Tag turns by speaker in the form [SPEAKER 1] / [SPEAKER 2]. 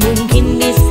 [SPEAKER 1] mungkin bisa